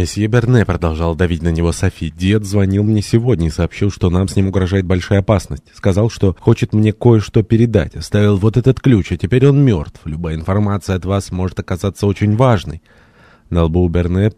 Месье Берне продолжал давить на него Софи. Дед звонил мне сегодня и сообщил, что нам с ним угрожает большая опасность. Сказал, что хочет мне кое-что передать. Оставил вот этот ключ, а теперь он мертв. Любая информация от вас может оказаться очень важной. На лбу Берне